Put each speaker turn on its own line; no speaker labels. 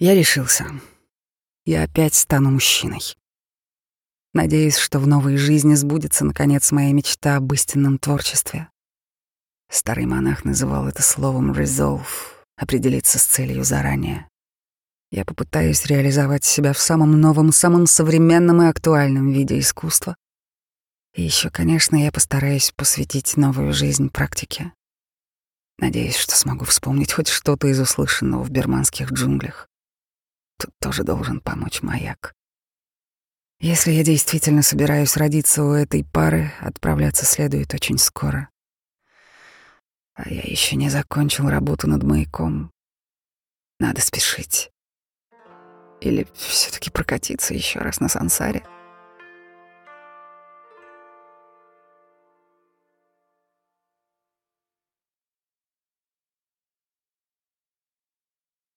Я решился. Я опять стану мужчиной. Надеюсь, что в новой жизни сбудется, наконец, моя мечта об истинном творчестве. Старый монах называл это словом «resolve» — определиться с целью заранее. Я попытаюсь реализовать себя в самом новом, самом современном и актуальном виде искусства. И еще, конечно, я постараюсь посвятить новую жизнь практике. Надеюсь, что смогу вспомнить хоть что-то из услышанного в берманских джунглях. Тоже должен помочь маяк. Если я действительно собираюсь родиться у этой пары, отправляться следует очень скоро. А я еще не закончил работу над маяком. Надо спешить. Или все-таки прокатиться еще раз на сансаре.